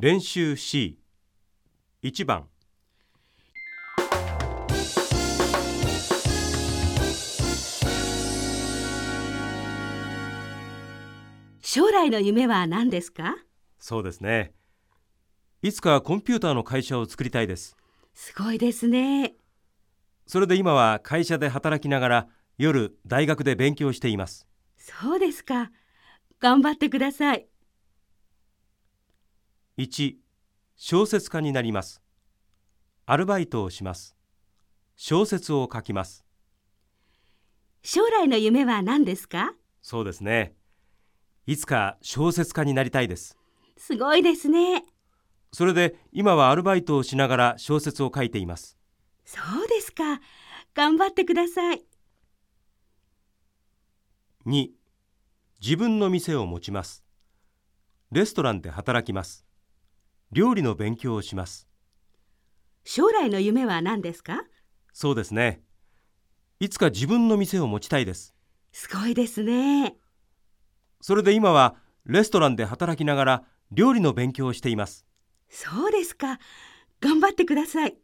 練習 C1 番将来の夢は何ですか？そうですねいつかコンピューターの会社を作りたいですすごいですね。それで今は会社で働きながら夜大学で勉強していますそうですか。頑張ってください。1小説家になります。アルバイトをします。小説を書きます。将来の夢は何ですか？そうですね。いつか小説家になりたいです。すごいですね。それで今はアルバイトをしながら小説を書いています。そうですか。頑張ってください。2自分の店を持ちます。レストランで働きます料理の勉強をします将来の夢は何ですか？そうですねいつか自分の店を持ちたいですすごいですね。それで今はレストランで働きながら料理の勉強をしていますそうですか。頑張ってください。